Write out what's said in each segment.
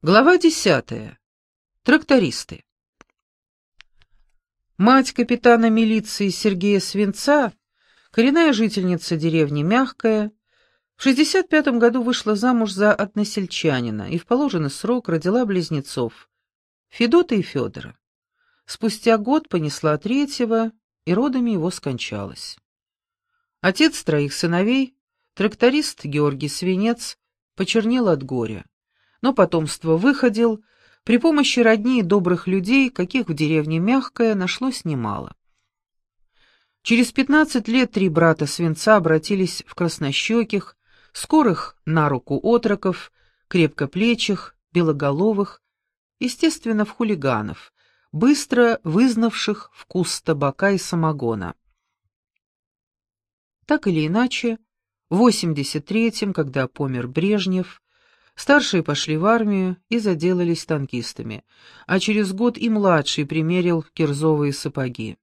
Глава десятая. Трактористы. Мать капитана милиции Сергея Свинца, коренная жительница деревни Мягкая, в 65 году вышла замуж за односельчанина и в положенный срок родила близнецов Федота и Федора. Спустя год понесла третьего, и родами его скончалась. Отец троих сыновей, тракторист Георгий Свинец, почернел от горя но потомство выходил, при помощи родни и добрых людей, каких в деревне Мягкое нашлось немало. Через пятнадцать лет три брата свинца обратились в краснощеких, скорых на руку отроков, крепкоплечих, белоголовых, естественно, в хулиганов, быстро вызнавших вкус табака и самогона. Так или иначе, в 83-м, когда помер Брежнев, Старшие пошли в армию и заделались танкистами, а через год и младший примерил кирзовые сапоги.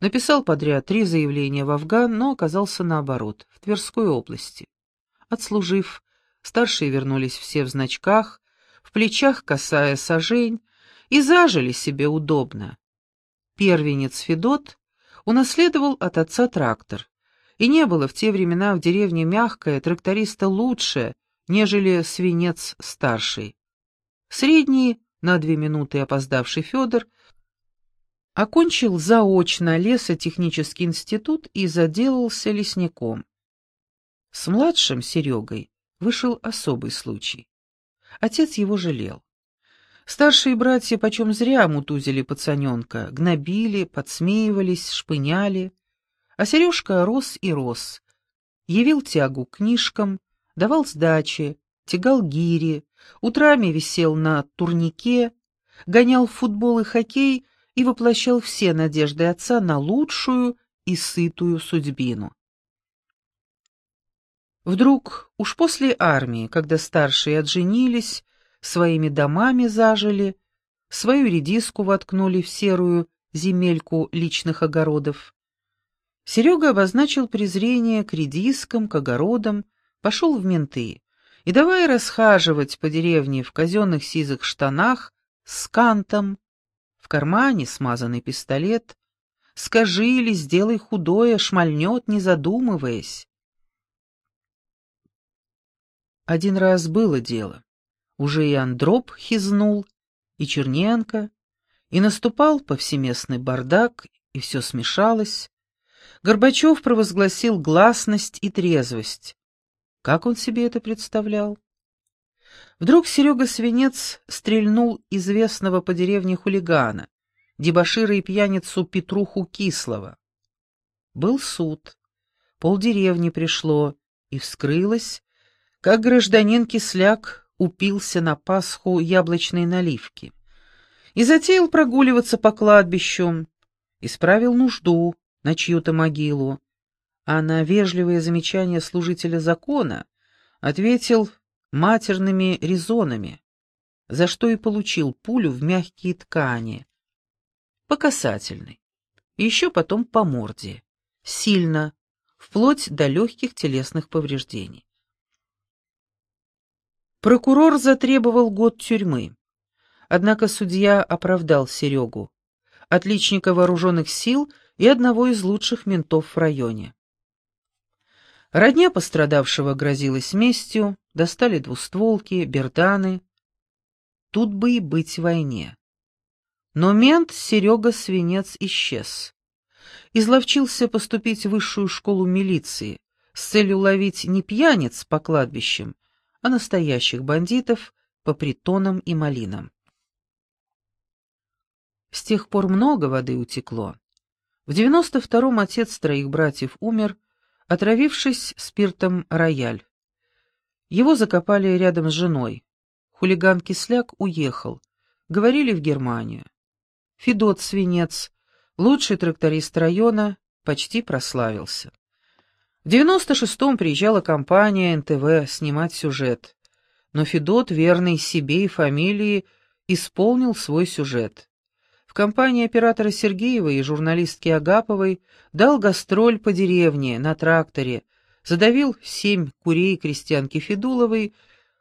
Написал подряд три заявления в Афган, но оказался наоборот, в Тверской области. Отслужив, старшие вернулись все в значках, в плечах косая сажень, и зажили себе удобно. Первенец Федот унаследовал от отца трактор, и не было в те времена в деревне мягкое тракториста лучше, нежели свинец старший. Средний, на две минуты опоздавший Федор, окончил заочно лесотехнический институт и заделался лесником. С младшим Серегой вышел особый случай. Отец его жалел. Старшие братья почем зря мутузили пацаненка, гнобили, подсмеивались, шпыняли. А Сережка рос и рос, явил тягу к книжкам, давал сдачи, тягал гири, утрами висел на турнике, гонял в футбол и хоккей и воплощал все надежды отца на лучшую и сытую судьбину. Вдруг, уж после армии, когда старшие отженились, своими домами зажили, свою редиску воткнули в серую земельку личных огородов, Серега обозначил презрение к редискам, к огородам, пошел в менты и давай расхаживать по деревне в казенных сизых штанах с кантом, в кармане смазанный пистолет. Скажи или сделай худое, шмальнет, не задумываясь. Один раз было дело. Уже и Андроп хизнул, и Черненко, и наступал повсеместный бардак, и все смешалось. Горбачев провозгласил гласность и трезвость. Как он себе это представлял? Вдруг Серега Свинец стрельнул известного по деревне хулигана, дебошира и пьяницу Петруху Кислого. Был суд, полдеревни пришло, и вскрылось, как гражданин Кисляк упился на Пасху яблочной наливки и затеял прогуливаться по кладбищу, исправил нужду на чью-то могилу, а на вежливые замечания служителя закона ответил матерными резонами, за что и получил пулю в мягкие ткани. По касательной. И еще потом по морде. Сильно, вплоть до легких телесных повреждений. Прокурор затребовал год тюрьмы. Однако судья оправдал Серегу, отличника вооруженных сил и одного из лучших ментов в районе. Родня пострадавшего грозилась местью, достали двустволки, берданы. Тут бы и быть войне. Но мент Серега Свинец исчез. Изловчился поступить в высшую школу милиции с целью ловить не пьяниц по кладбищам, а настоящих бандитов по притонам и малинам. С тех пор много воды утекло. В девяносто втором отец троих братьев умер, отравившись спиртом рояль. Его закопали рядом с женой. Хулиган Кисляк уехал. Говорили в Германию. Федот Свинец, лучший тракторист района, почти прославился. В девяносто шестом приезжала компания НТВ снимать сюжет. Но Федот, верный себе и фамилии, исполнил свой сюжет компании оператора Сергеева и журналистки Агаповой дал гастроль по деревне на тракторе, задавил семь курей крестьянки Федуловой,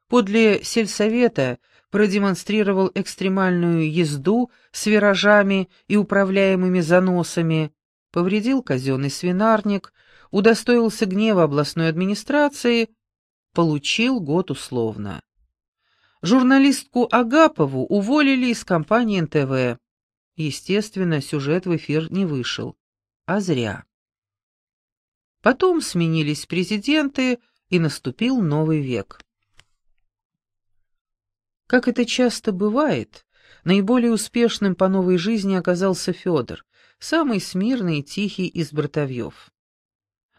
подле сельсовета продемонстрировал экстремальную езду с виражами и управляемыми заносами, повредил казенный свинарник, удостоился гнева областной администрации, получил год условно. Журналистку Агапову уволили из компании НТВ. Естественно, сюжет в эфир не вышел. А зря. Потом сменились президенты, и наступил новый век. Как это часто бывает, наиболее успешным по новой жизни оказался Федор, самый смирный и тихий из братовьев.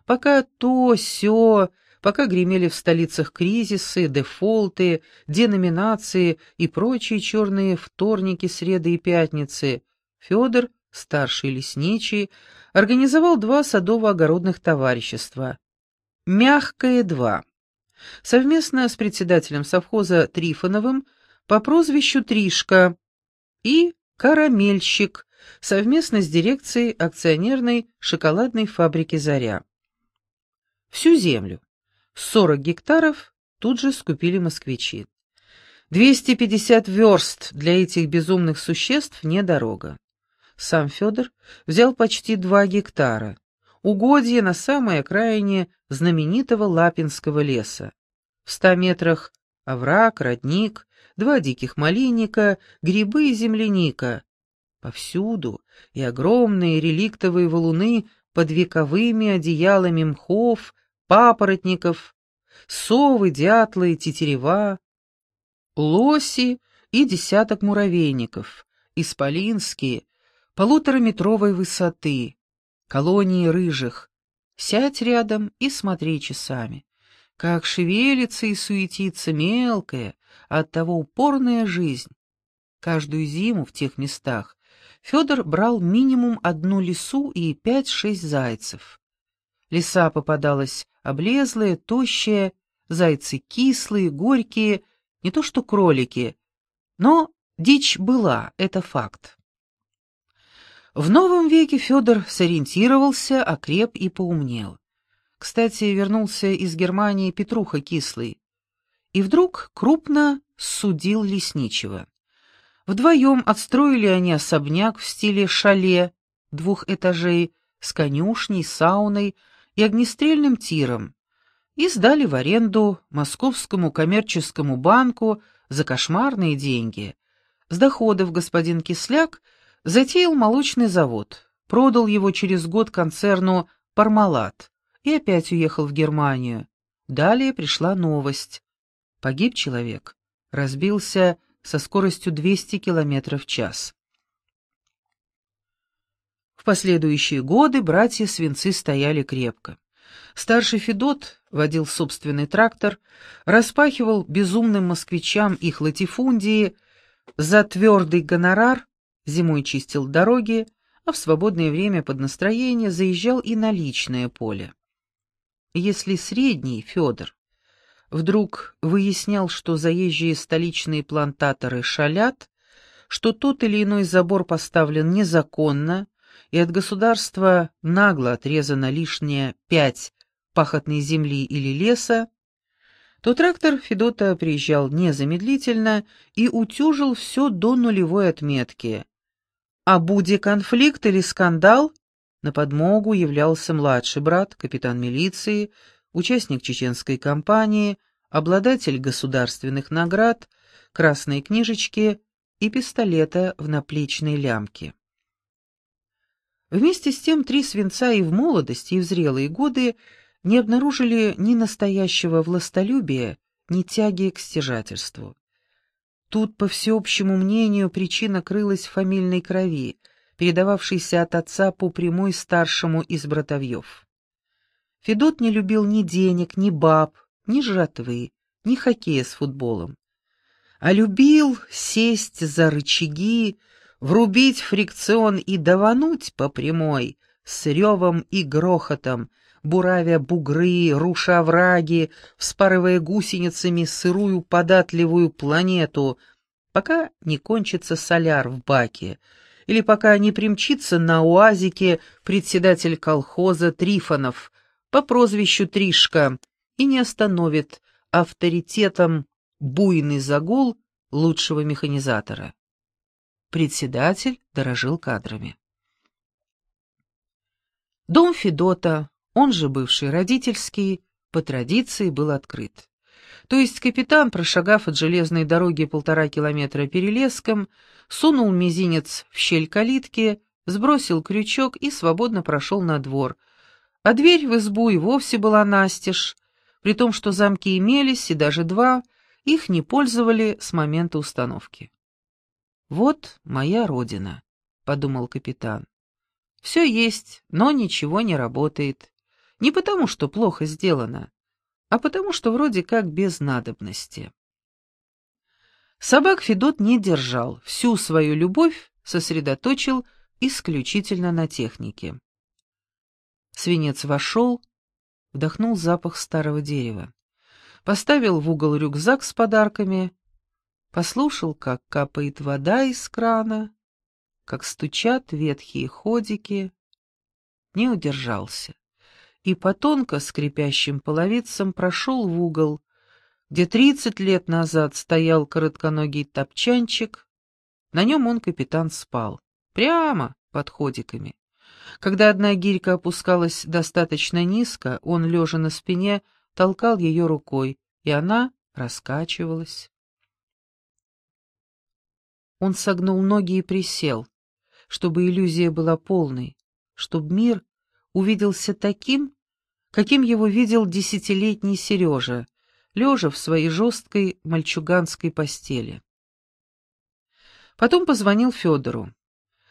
Пока то, сё, пока гремели в столицах кризисы, дефолты, деноминации и прочие черные вторники, среды и пятницы, Федор, старший лесничий, организовал два садово-огородных товарищества. «Мягкое-2», совместно с председателем совхоза Трифоновым по прозвищу Тришка и «Карамельщик» совместно с дирекцией акционерной шоколадной фабрики «Заря». Всю землю, 40 гектаров, тут же скупили москвичи. 250 верст для этих безумных существ не дорога. Сам Федор взял почти 2 гектара, угодье на самой окраине знаменитого Лапинского леса. В ста метрах овраг, родник, два диких малинника, грибы и земляника. Повсюду и огромные реликтовые валуны под вековыми одеялами мхов, папоротников, совы, дятлы, тетерева, лоси и десяток муравейников, исполинские, полутораметровой высоты, колонии рыжих. Сядь рядом и смотри часами. Как шевелится и суетится мелкая, а оттого упорная жизнь. Каждую зиму в тех местах Федор брал минимум одну лису и пять-шесть зайцев. Лиса попадалась облезлая, тощая, зайцы кислые, горькие, не то что кролики, но дичь была, это факт. В новом веке Федор сориентировался, окреп и поумнел. Кстати, вернулся из Германии Петруха Кислый. И вдруг крупно судил лесничего. Вдвоем отстроили они особняк в стиле шале, двух этажей, с конюшней, сауной и огнестрельным тиром, и сдали в аренду Московскому коммерческому банку за кошмарные деньги. С доходов господин Кисляк – Затеял молочный завод, продал его через год концерну «Пармалат» и опять уехал в Германию. Далее пришла новость. Погиб человек, разбился со скоростью 200 км в час. В последующие годы братья-свинцы стояли крепко. Старший Федот водил собственный трактор, распахивал безумным москвичам их латифундии за твердый гонорар Зимой чистил дороги, а в свободное время под настроение заезжал и на личное поле. Если средний, Федор, вдруг выяснял, что заезжие столичные плантаторы шалят, что тот или иной забор поставлен незаконно, и от государства нагло отрезано лишнее пять пахотной земли или леса, то трактор Федота приезжал незамедлительно и утюжил все до нулевой отметки, а будь конфликт или скандал, на подмогу являлся младший брат, капитан милиции, участник чеченской кампании, обладатель государственных наград, красной книжечки и пистолета в наплечной лямке. Вместе с тем три свинца и в молодости, и в зрелые годы не обнаружили ни настоящего властолюбия, ни тяги к стяжательству. Тут, по всеобщему мнению, причина крылась в фамильной крови, передававшейся от отца по прямой старшему из братовьев. Федот не любил ни денег, ни баб, ни жратвы, ни хоккея с футболом. А любил сесть за рычаги, врубить фрикцион и давануть по прямой, с ревом и грохотом, буравя бугры, руша овраги, вспарывая гусеницами сырую податливую планету, пока не кончится соляр в баке, или пока не примчится на уазике председатель колхоза Трифонов по прозвищу Тришка и не остановит авторитетом буйный загул лучшего механизатора. Председатель дорожил кадрами. Дом Федота, он же бывший родительский, по традиции был открыт. То есть капитан, прошагав от железной дороги полтора километра перелеском, сунул мизинец в щель калитки, сбросил крючок и свободно прошел на двор, а дверь в избу и вовсе была настежь, при том, что замки имелись, и даже два, их не пользовали с момента установки. «Вот моя родина», — подумал капитан. Все есть, но ничего не работает. Не потому, что плохо сделано, а потому, что вроде как без надобности. Собак Федот не держал, всю свою любовь сосредоточил исключительно на технике. Свинец вошел, вдохнул запах старого дерева, поставил в угол рюкзак с подарками, послушал, как капает вода из крана, как стучат ветхие ходики, не удержался и по тонко скрипящим половицам прошел в угол, где тридцать лет назад стоял коротконогий топчанчик, на нем он, капитан, спал, прямо под ходиками. Когда одна гирька опускалась достаточно низко, он, лежа на спине, толкал ее рукой, и она раскачивалась. Он согнул ноги и присел чтобы иллюзия была полной, чтобы мир увиделся таким, каким его видел десятилетний Сережа, лежа в своей жесткой мальчуганской постели. Потом позвонил Федору.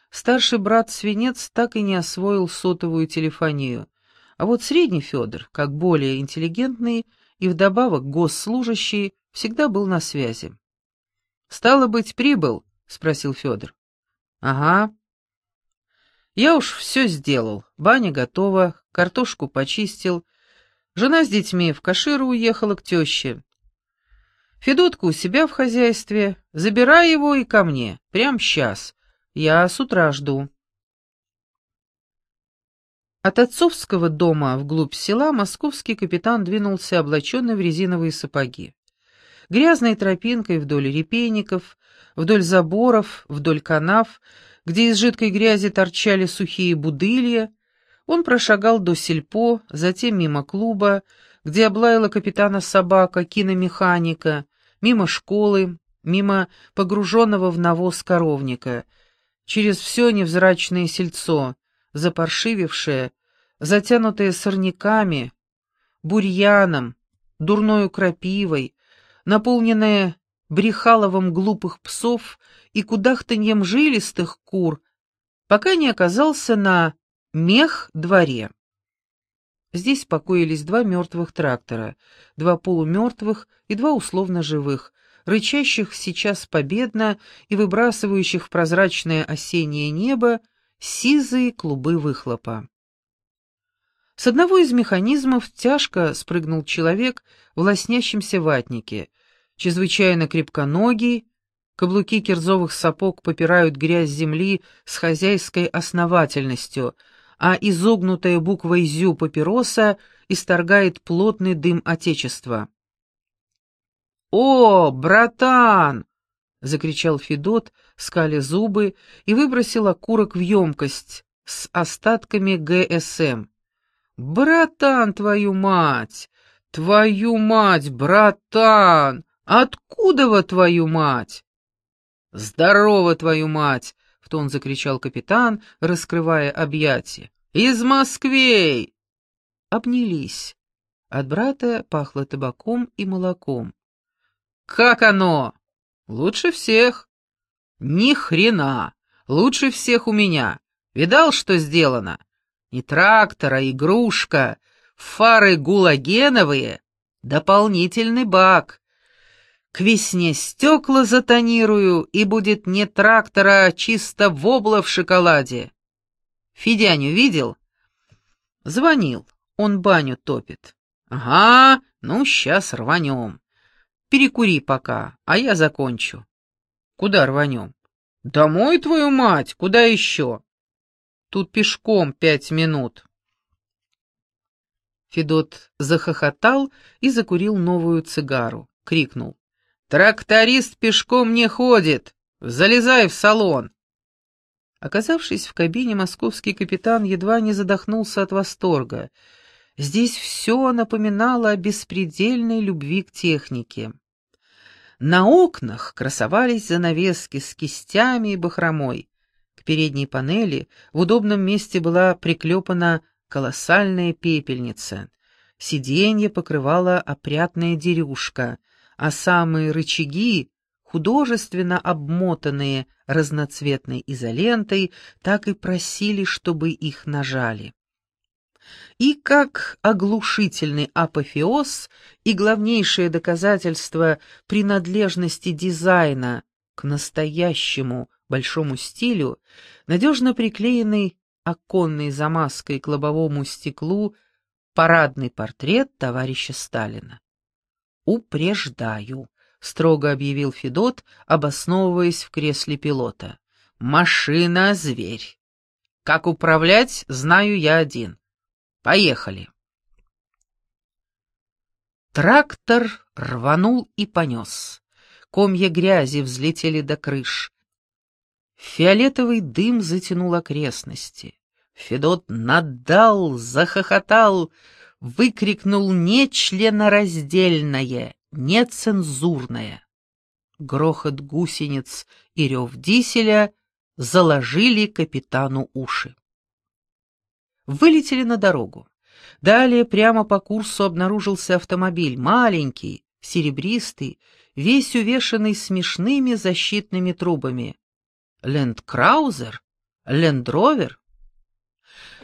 Старший брат Свинец так и не освоил сотовую телефонию, а вот средний Федор, как более интеллигентный и вдобавок госслужащий, всегда был на связи. «Стало быть, прибыл?» — спросил Федор. «Ага. Я уж все сделал. Баня готова, картошку почистил. Жена с детьми в Каширу уехала к теще. Федотка у себя в хозяйстве. Забирай его и ко мне. Прям сейчас. Я с утра жду. От отцовского дома вглубь села московский капитан двинулся облаченный в резиновые сапоги. Грязной тропинкой вдоль репейников, вдоль заборов, вдоль канав — где из жидкой грязи торчали сухие будылья, он прошагал до сельпо, затем мимо клуба, где облаяла капитана собака, киномеханика, мимо школы, мимо погруженного в навоз коровника, через все невзрачное сельцо, запаршивившее, затянутое сорняками, бурьяном, дурною крапивой, наполненное брехаловым глупых псов и кудахтаньем жилистых кур, пока не оказался на мех-дворе. Здесь покоились два мертвых трактора, два полумертвых и два условно живых, рычащих сейчас победно и выбрасывающих в прозрачное осеннее небо сизые клубы выхлопа. С одного из механизмов тяжко спрыгнул человек в лоснящемся ватнике, чрезвычайно крепконогий, каблуки кирзовых сапог попирают грязь земли с хозяйской основательностью, а изогнутая буквой «зю» папироса исторгает плотный дым Отечества. «О, братан!» — закричал Федот, скали зубы, и выбросил окурок в емкость с остатками ГСМ. «Братан, твою мать! Твою мать, братан! «Откуда во твою мать?» «Здорово, твою мать!» — в тон закричал капитан, раскрывая объятия. «Из Москвы!» Обнялись. От брата пахло табаком и молоком. «Как оно?» «Лучше всех». «Ни хрена! Лучше всех у меня. Видал, что сделано? Не трактор, а игрушка. Фары гулагеновые. Дополнительный бак. К весне стекла затонирую, и будет не трактора, а чисто вобла в шоколаде. Федяню видел? Звонил, он баню топит. Ага, ну, сейчас рванем. Перекури пока, а я закончу. Куда рванем? Домой, твою мать, куда еще? Тут пешком пять минут. Федот захохотал и закурил новую цигару, крикнул. Тракторист пешком не ходит. Залезай в салон. Оказавшись в кабине, московский капитан едва не задохнулся от восторга. Здесь все напоминало о беспредельной любви к технике. На окнах красовались занавески с кистями и бахромой. К передней панели в удобном месте была приклепана колоссальная пепельница. Сиденье покрывала опрятная дерюшка, а самые рычаги, художественно обмотанные разноцветной изолентой, так и просили, чтобы их нажали. И как оглушительный апофеоз и главнейшее доказательство принадлежности дизайна к настоящему большому стилю, надежно приклеенный оконной замазкой к лобовому стеклу парадный портрет товарища Сталина. «Упреждаю», — строго объявил Федот, обосновываясь в кресле пилота. «Машина — зверь. Как управлять, знаю я один. Поехали». Трактор рванул и понес. Комья грязи взлетели до крыш. Фиолетовый дым затянул окрестности. Федот надал, захохотал, выкрикнул нечленораздельное, нецензурное. Грохот гусениц и рев диселя заложили капитану уши. Вылетели на дорогу. Далее прямо по курсу обнаружился автомобиль, маленький, серебристый, весь увешанный смешными защитными трубами. Лендкраузер? Лендровер?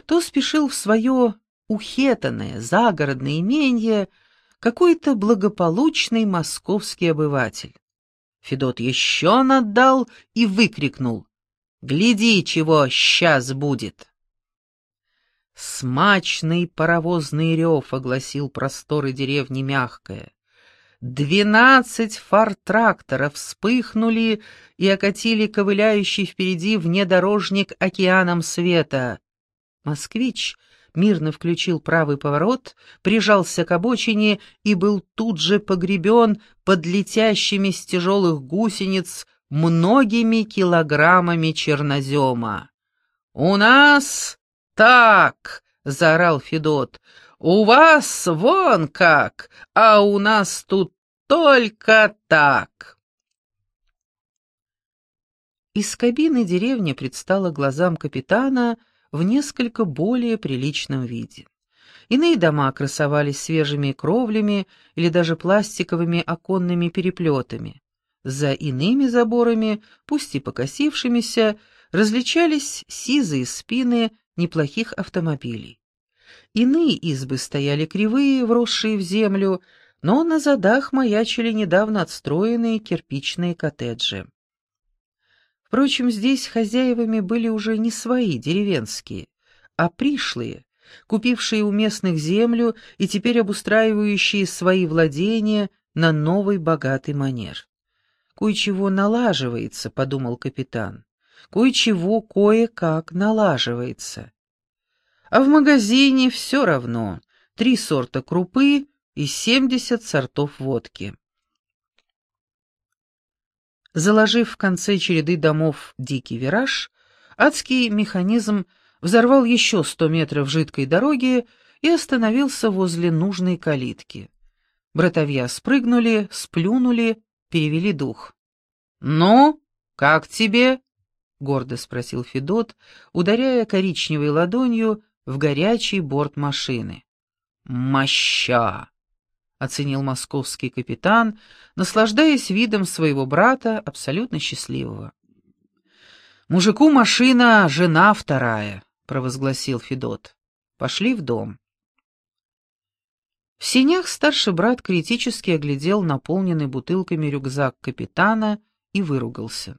то спешил в свое ухетанное загородное имение какой-то благополучный московский обыватель. Федот еще наддал и выкрикнул «Гляди, чего сейчас будет!» Смачный паровозный рев огласил просторы деревни Мягкая. Двенадцать фар-тракторов вспыхнули и окатили ковыляющий впереди внедорожник океаном света. Москвич мирно включил правый поворот, прижался к обочине и был тут же погребен под летящими с тяжелых гусениц многими килограммами чернозема. «У нас так!» — заорал Федот. «У вас вон как, а у нас тут только так!» Из кабины деревни предстала глазам капитана — в несколько более приличном виде. Иные дома красовались свежими кровлями или даже пластиковыми оконными переплетами. За иными заборами, пусть и покосившимися, различались сизые спины неплохих автомобилей. Иные избы стояли кривые, вросшие в землю, но на задах маячили недавно отстроенные кирпичные коттеджи. Впрочем, здесь хозяевами были уже не свои, деревенские, а пришлые, купившие у местных землю и теперь обустраивающие свои владения на новый богатый манер. «Кое-чего налаживается», — подумал капитан. «Кое-чего кое-как налаживается». А в магазине все равно три сорта крупы и семьдесят сортов водки. Заложив в конце череды домов дикий вираж, адский механизм взорвал еще сто метров жидкой дороги и остановился возле нужной калитки. Братовья спрыгнули, сплюнули, перевели дух. «Ну, как тебе?» — гордо спросил Федот, ударяя коричневой ладонью в горячий борт машины. «Моща!» Оценил московский капитан, наслаждаясь видом своего брата, абсолютно счастливого. «Мужику машина, жена вторая», — провозгласил Федот. «Пошли в дом». В синях старший брат критически оглядел наполненный бутылками рюкзак капитана и выругался.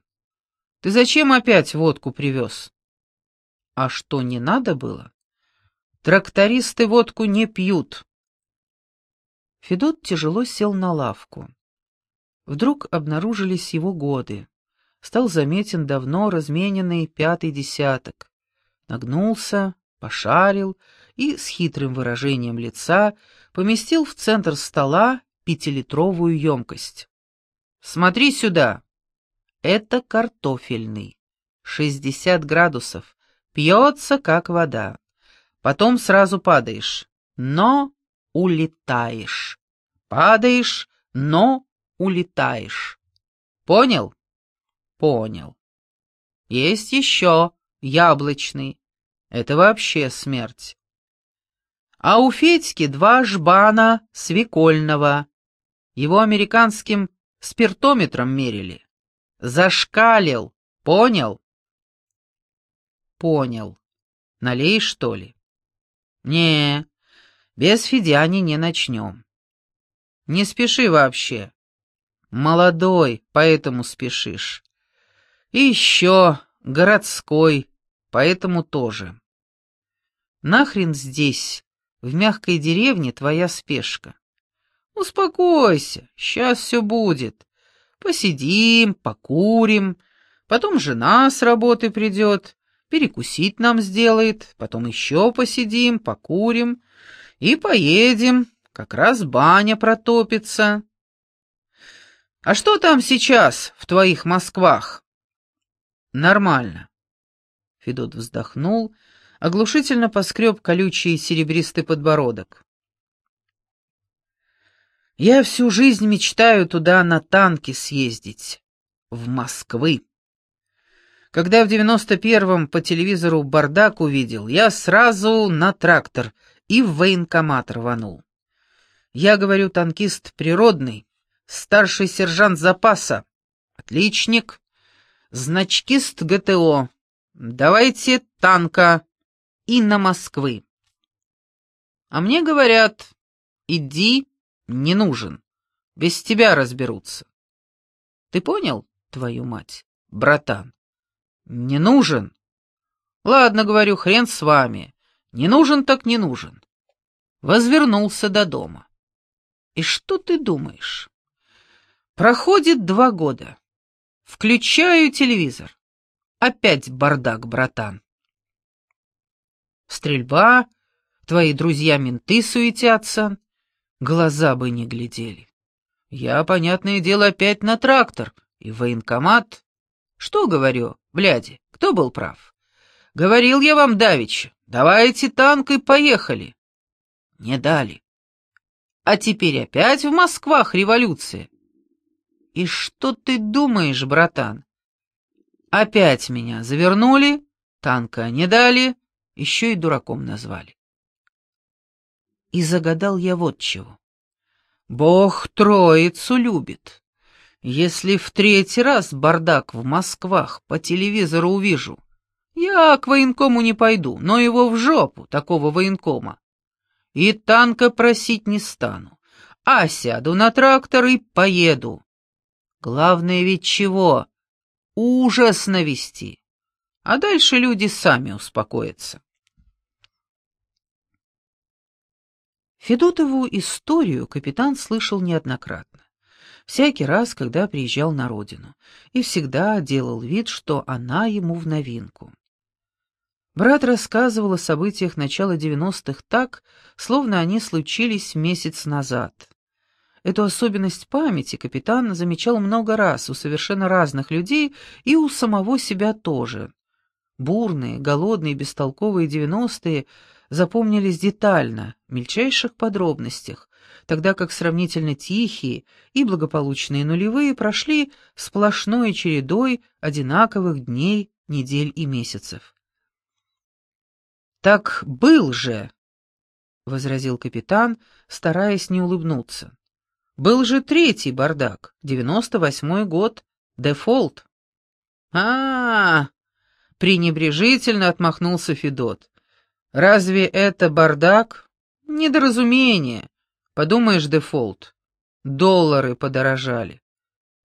«Ты зачем опять водку привез?» «А что, не надо было?» «Трактористы водку не пьют», Федот тяжело сел на лавку. Вдруг обнаружились его годы. Стал заметен давно размененный пятый десяток. Нагнулся, пошарил и с хитрым выражением лица поместил в центр стола пятилитровую емкость. смотри сюда. Это картофельный. 60 градусов. Пьется, как вода. Потом сразу падаешь, но улетаешь. Падаешь, но улетаешь. Понял? Понял. Есть еще яблочный. Это вообще смерть. А у Федьки два жбана свекольного. Его американским спиртометром мерили. Зашкалил, понял? Понял. Налей, что ли? Не, без Федяни не начнем. Не спеши вообще. Молодой, поэтому спешишь. И еще городской, поэтому тоже. Нахрен здесь, в мягкой деревне, твоя спешка? Успокойся, сейчас все будет. Посидим, покурим, потом жена с работы придет, перекусить нам сделает, потом еще посидим, покурим и поедем, как раз баня протопится. А что там сейчас в твоих Москвах? Нормально. Федот вздохнул, оглушительно поскреб колючий серебристый подбородок. Я всю жизнь мечтаю туда на танке съездить, в Москвы. Когда в девяносто первом по телевизору бардак увидел, я сразу на трактор и в военкомат рванул. Я говорю, танкист природный, старший сержант запаса, отличник, значкист ГТО. Давайте танка и на Москвы. А мне говорят, иди, не нужен, без тебя разберутся. Ты понял, твою мать, братан? Не нужен? Ладно, говорю, хрен с вами. Не нужен так не нужен. Возвернулся до дома. И что ты думаешь? Проходит два года. Включаю телевизор. Опять бардак, братан. Стрельба, твои друзья-менты суетятся, глаза бы не глядели. Я, понятное дело, опять на трактор и военкомат. Что говорю, бляди, кто был прав? Говорил я вам давеча, давайте танк и поехали. Не дали. А теперь опять в Москвах революция. И что ты думаешь, братан? Опять меня завернули, танка не дали, еще и дураком назвали. И загадал я вот чего. Бог троицу любит. Если в третий раз бардак в Москвах по телевизору увижу, я к военкому не пойду, но его в жопу, такого военкома. И танка просить не стану, а сяду на трактор и поеду. Главное ведь чего? Ужас навести. А дальше люди сами успокоятся. Федотову историю капитан слышал неоднократно. Всякий раз, когда приезжал на родину, и всегда делал вид, что она ему в новинку. Брат рассказывал о событиях начала девяностых так, словно они случились месяц назад. Эту особенность памяти капитан замечал много раз у совершенно разных людей и у самого себя тоже. Бурные, голодные, бестолковые девяностые запомнились детально, в мельчайших подробностях, тогда как сравнительно тихие и благополучные нулевые прошли сплошной чередой одинаковых дней, недель и месяцев. «Так был же!» — возразил капитан, стараясь не улыбнуться. «Был же третий бардак, девяносто восьмой год, дефолт». А, -а, -а пренебрежительно отмахнулся Федот. «Разве это бардак? Недоразумение. Подумаешь, дефолт. Доллары подорожали.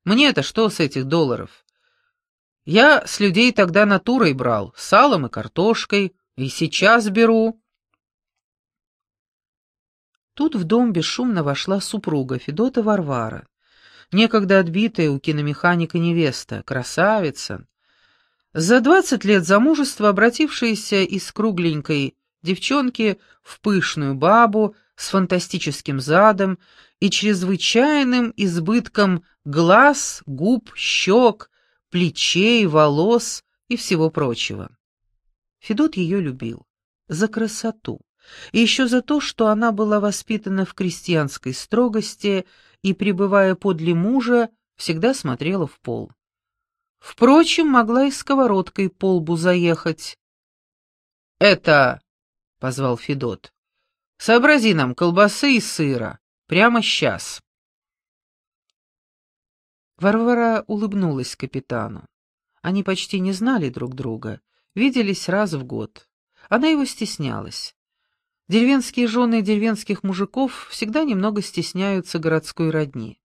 Мне-то что с этих долларов? Я с людей тогда натурой брал, салом и картошкой, и сейчас беру. Тут в дом бесшумно вошла супруга Федота Варвара, некогда отбитая у киномеханика невеста, красавица. За двадцать лет замужества обратившаяся из кругленькой девчонки в пышную бабу с фантастическим задом и чрезвычайным избытком глаз, губ, щек, плечей, волос и всего прочего. Федот ее любил за красоту и еще за то, что она была воспитана в крестьянской строгости и, пребывая подле мужа, всегда смотрела в пол. Впрочем, могла и сковородкой по лбу заехать. «Это...» — позвал Федот. «Сообрази нам колбасы и сыра. Прямо сейчас». Варвара улыбнулась капитану. Они почти не знали друг друга, виделись раз в год. Она его стеснялась. Деревенские жены деревенских мужиков всегда немного стесняются городской родни.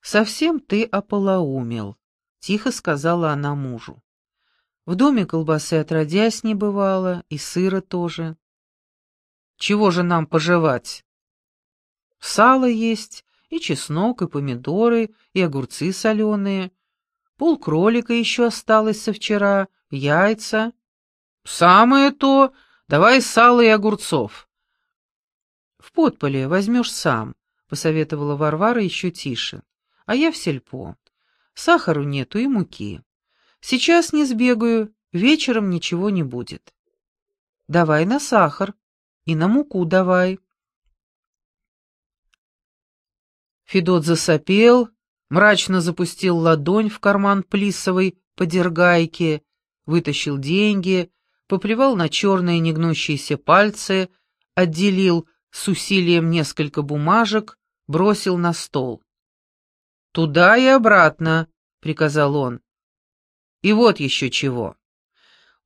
«Совсем ты ополоумел», — тихо сказала она мужу. В доме колбасы отродясь не бывало, и сыра тоже. «Чего же нам пожевать?» «Сало есть, и чеснок, и помидоры, и огурцы соленые. Пол кролика еще осталось со вчера, яйца». «Самое то!» Давай сало и огурцов. В подполе возьмешь сам, посоветовала Варвара еще тише. А я в сельпо. Сахару нету и муки. Сейчас не сбегаю, вечером ничего не будет. Давай на сахар и на муку давай. Федот засопел, мрачно запустил ладонь в карман плисовой подергайки, вытащил деньги, поплевал на черные негнущиеся пальцы, отделил с усилием несколько бумажек, бросил на стол. «Туда и обратно», — приказал он. «И вот еще чего.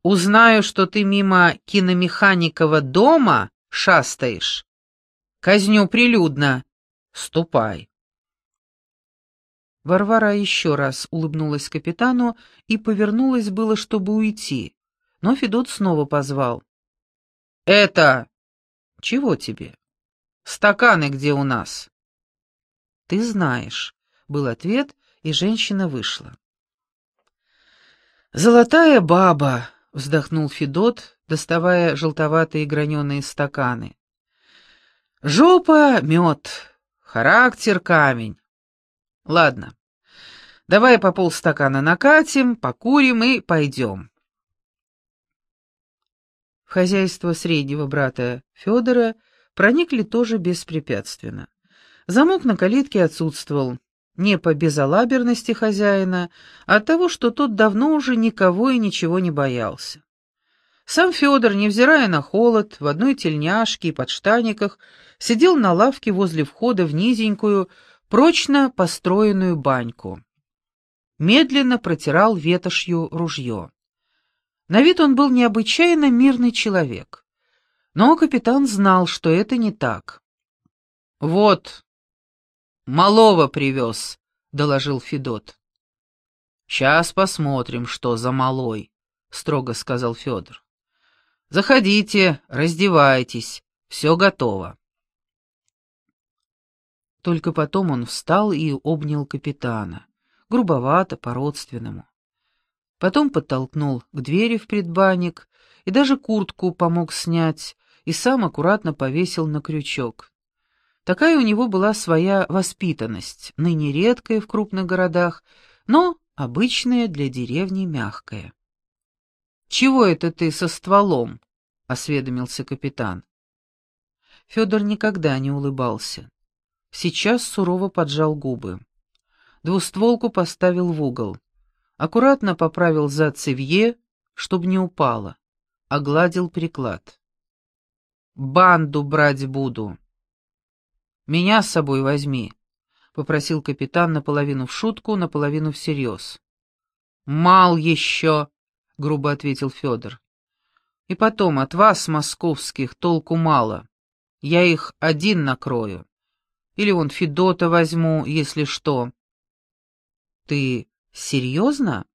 Узнаю, что ты мимо киномеханикова дома шастаешь. Казню прилюдно. Ступай». Варвара еще раз улыбнулась капитану и повернулась было, чтобы уйти но Федот снова позвал. «Это...» «Чего тебе?» «Стаканы где у нас?» «Ты знаешь», — был ответ, и женщина вышла. «Золотая баба», — вздохнул Федот, доставая желтоватые граненые стаканы. «Жопа — мед, характер — камень. Ладно, давай по полстакана накатим, покурим и пойдем». В хозяйство среднего брата Федора проникли тоже беспрепятственно. Замок на калитке отсутствовал, не по безалаберности хозяина, а от того, что тот давно уже никого и ничего не боялся. Сам Федор, невзирая на холод, в одной тельняшке и подштаниках, сидел на лавке возле входа в низенькую, прочно построенную баньку. Медленно протирал ветошью ружье. На вид он был необычайно мирный человек. Но капитан знал, что это не так. «Вот, малого привез», — доложил Федот. «Сейчас посмотрим, что за малой», — строго сказал Федор. «Заходите, раздевайтесь, все готово». Только потом он встал и обнял капитана, грубовато, по-родственному. Потом подтолкнул к двери в предбанник и даже куртку помог снять и сам аккуратно повесил на крючок. Такая у него была своя воспитанность, ныне редкая в крупных городах, но обычная для деревни мягкая. «Чего это ты со стволом?» — осведомился капитан. Федор никогда не улыбался. Сейчас сурово поджал губы. Двустволку поставил в угол аккуратно поправил за цевье, чтобы не упало, огладил приклад. «Банду брать буду». «Меня с собой возьми», — попросил капитан наполовину в шутку, наполовину всерьез. «Мал еще», — грубо ответил Федор. «И потом, от вас, московских, толку мало. Я их один накрою. Или вон Федота возьму, если что». «Ты Серьезно?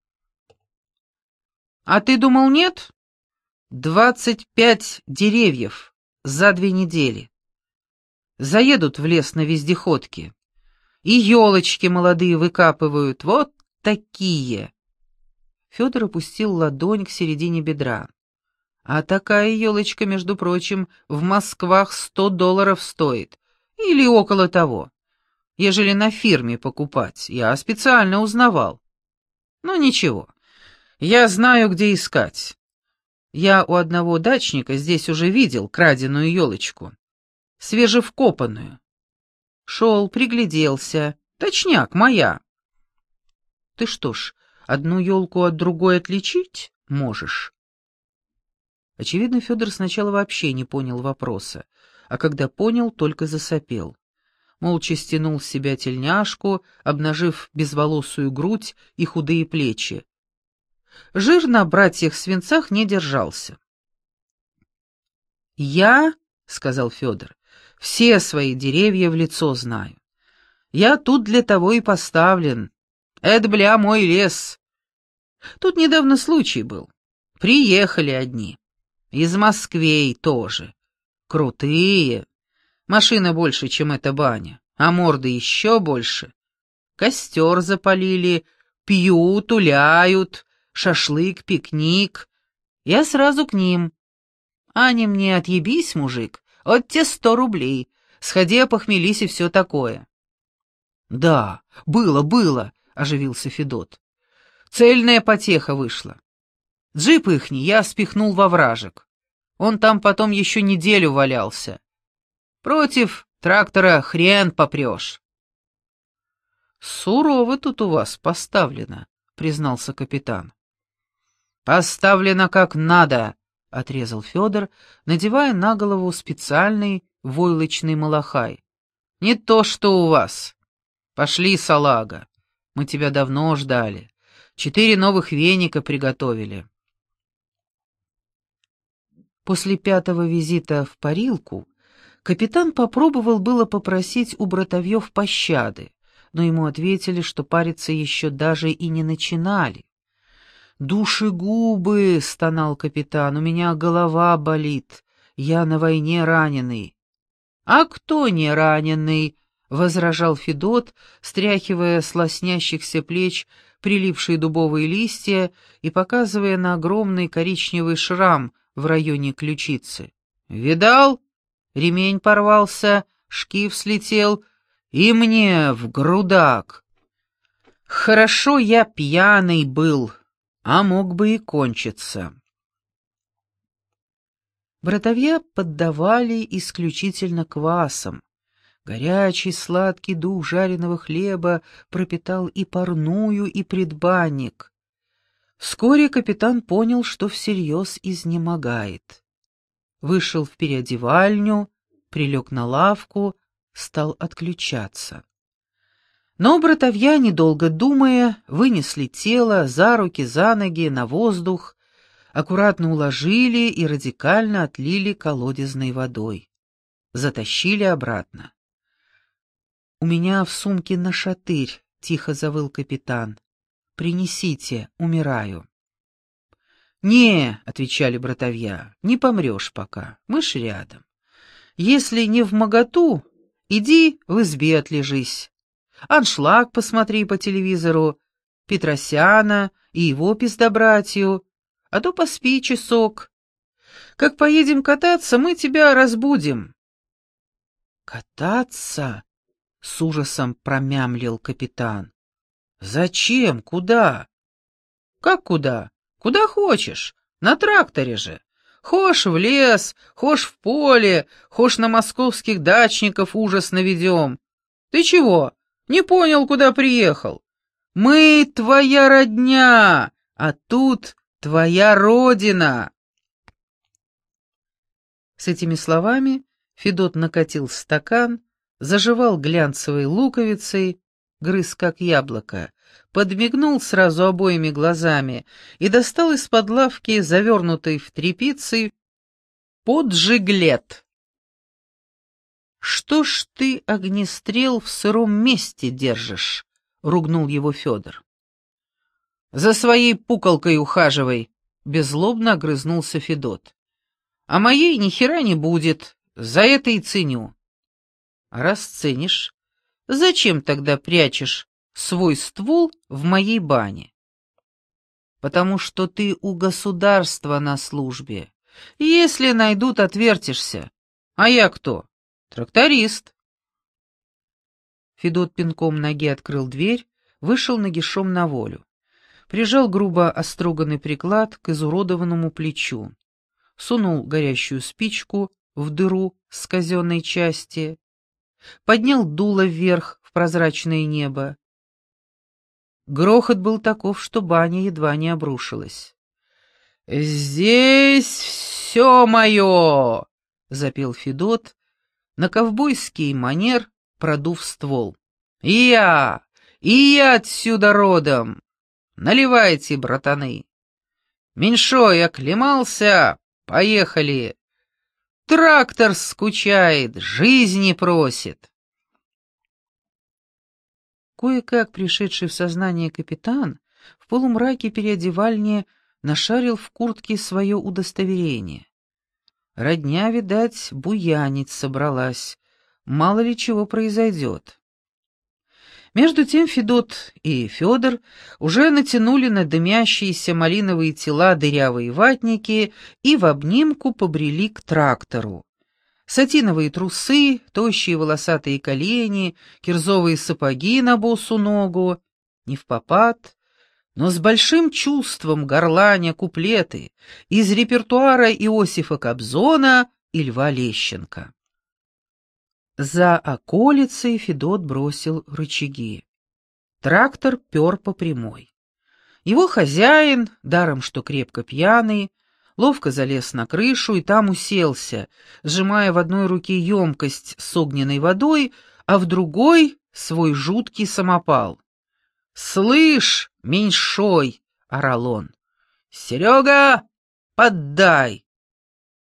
А ты думал, нет? Двадцать пять деревьев за две недели. Заедут в лес на вездеходке. И елочки молодые выкапывают, вот такие. Федор опустил ладонь к середине бедра. А такая елочка, между прочим, в Москвах сто долларов стоит. Или около того. Ежели на фирме покупать, я специально узнавал. Ну ничего, я знаю, где искать. Я у одного дачника здесь уже видел краденую елочку. Свежевкопанную. Шел, пригляделся. Точняк, моя. Ты что ж, одну елку от другой отличить можешь? Очевидно, Федор сначала вообще не понял вопроса, а когда понял, только засопел. Молча стянул с себя тельняшку, обнажив безволосую грудь и худые плечи. Жир на братьях-свинцах не держался. «Я, — сказал Федор, — все свои деревья в лицо знаю. Я тут для того и поставлен. Это, бля, мой лес. Тут недавно случай был. Приехали одни. Из Москвей тоже. Крутые. Машина больше, чем эта баня, а морды еще больше. Костер запалили, пьют, уляют, шашлык, пикник. Я сразу к ним. Они мне отъебись, мужик, от те сто рублей. Сходи, похмелись и все такое. Да, было, было, оживился Федот. Цельная потеха вышла. Джип ихний я спихнул во вражек. Он там потом еще неделю валялся. Против трактора хрен попрешь. «Сурово тут у вас поставлено», — признался капитан. «Поставлено как надо», — отрезал Федор, надевая на голову специальный войлочный малахай. «Не то, что у вас. Пошли, салага. Мы тебя давно ждали. Четыре новых веника приготовили». После пятого визита в парилку капитан попробовал было попросить у братовьев пощады, но ему ответили, что париться еще даже и не начинали. «Душегубы!» — стонал капитан. «У меня голова болит. Я на войне раненый». «А кто не раненый?» — возражал Федот, стряхивая с лоснящихся плеч прилипшие дубовые листья и показывая на огромный коричневый шрам в районе ключицы. «Видал? Ремень порвался, шкив слетел, и мне в грудак. Хорошо я пьяный был, а мог бы и кончиться». Братовья поддавали исключительно квасом. Горячий сладкий дух жареного хлеба пропитал и парную, и предбанник. Вскоре капитан понял, что всерьез изнемогает. Вышел в переодевальню, прилег на лавку, стал отключаться. Но братовья, недолго думая, вынесли тело за руки, за ноги, на воздух, аккуратно уложили и радикально отлили колодезной водой. Затащили обратно. «У меня в сумке нашатырь», — тихо завыл капитан. Принесите, умираю». «Не», — отвечали братовья, — «не помрешь пока, мы ж рядом. Если не в моготу, иди в избе отлежись. Аншлаг посмотри по телевизору, Петросяна и его пиздобратью, а то поспи часок. Как поедем кататься, мы тебя разбудим». «Кататься?» — с ужасом промямлил капитан. «Зачем? Куда?» «Как куда? Куда хочешь. На тракторе же. Хошь в лес, хошь в поле, хошь на московских дачников ужас наведем. Ты чего? Не понял, куда приехал? Мы твоя родня, а тут твоя родина!» С этими словами Федот накатил стакан, заживал глянцевой луковицей, грыз как яблоко, подмигнул сразу обоими глазами и достал из-под лавки, завернутый в тряпицы, поджиглет. «Что ж ты огнестрел в сыром месте держишь?» — ругнул его Федор. «За своей пуколкой ухаживай!» — беззлобно огрызнулся Федот. «А моей ни хера не будет, за это и ценю». «А раз ценишь, Зачем тогда прячешь свой ствол в моей бане? Потому что ты у государства на службе, Если найдут, отвертишься. А я кто? Тракторист. Федот пинком ноги открыл дверь, вышел нагишом на волю. Прижал грубо остроганный приклад к изуродованному плечу. Сунул горящую спичку в дыру с казенной части. Поднял дуло вверх в прозрачное небо. Грохот был таков, что баня едва не обрушилась. «Здесь все мое!» — запел Федот, на ковбойский манер продув ствол. «И я! И я отсюда родом! Наливайте, братаны! Меньшой оклемался, поехали! Трактор скучает, жизни просит!» Кое-как пришедший в сознание капитан в полумраке переодевальни нашарил в куртке свое удостоверение. Родня, видать, буянить собралась, мало ли чего произойдет. Между тем Федот и Федор уже натянули на дымящиеся малиновые тела дырявые ватники и в обнимку побрели к трактору. Сатиновые трусы, тощие волосатые колени, кирзовые сапоги на босу ногу, не в попад, но с большим чувством горланя куплеты из репертуара Иосифа Кобзона и Льва Лещенко. За околицей Федот бросил рычаги. Трактор пер по прямой. Его хозяин, даром что крепко пьяный, ловко залез на крышу и там уселся, сжимая в одной руке емкость с огненной водой, а в другой — свой жуткий самопал. «Слышь, меньшой!» — орал он. «Серега, поддай!»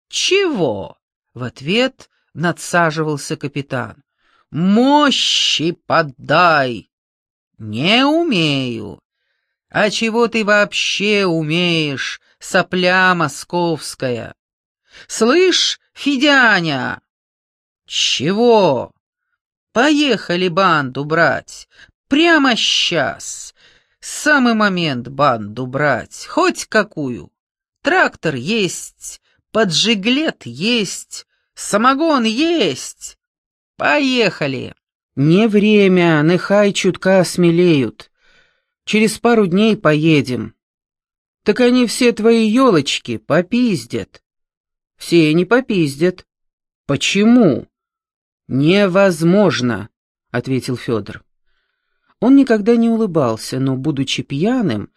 «Чего?» — в ответ надсаживался капитан. «Мощи поддай!» «Не умею!» «А чего ты вообще умеешь, сопля московская. Слышь, Федяня! Чего? Поехали банду брать. Прямо сейчас. Самый момент банду брать, хоть какую. Трактор есть, поджиглет есть, самогон есть. Поехали. Не время, нехай чутка смелеют. Через пару дней поедем. Так они все твои елочки попиздят. Все не попиздят. Почему? Невозможно, ответил Федор. Он никогда не улыбался, но, будучи пьяным,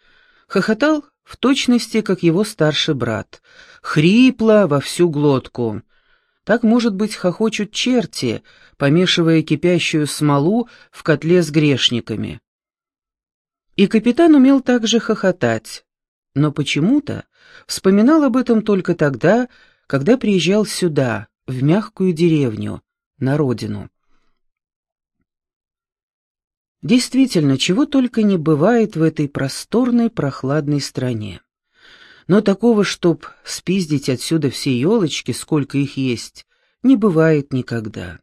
хохотал в точности, как его старший брат, хрипло во всю глотку. Так, может быть, хохочут черти, помешивая кипящую смолу в котле с грешниками. И капитан умел также хохотать, но почему-то вспоминал об этом только тогда, когда приезжал сюда, в мягкую деревню, на родину. Действительно, чего только не бывает в этой просторной прохладной стране. Но такого, чтоб спиздить отсюда все елочки, сколько их есть, не бывает никогда.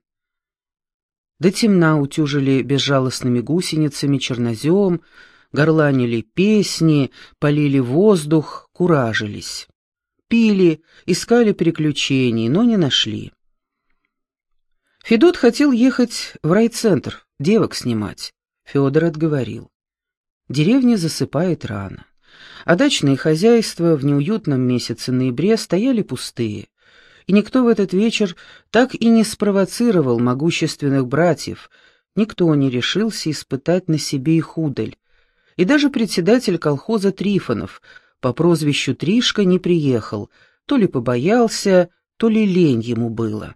До темна утюжили безжалостными гусеницами чернозем, горланили песни, полили воздух, куражились. Пили, искали приключений, но не нашли. Федот хотел ехать в райцентр, девок снимать. Федор отговорил. Деревня засыпает рано. А дачные хозяйства в неуютном месяце ноябре стояли пустые, и никто в этот вечер так и не спровоцировал могущественных братьев, никто не решился испытать на себе их удаль, и даже председатель колхоза Трифонов по прозвищу Тришка не приехал, то ли побоялся, то ли лень ему было.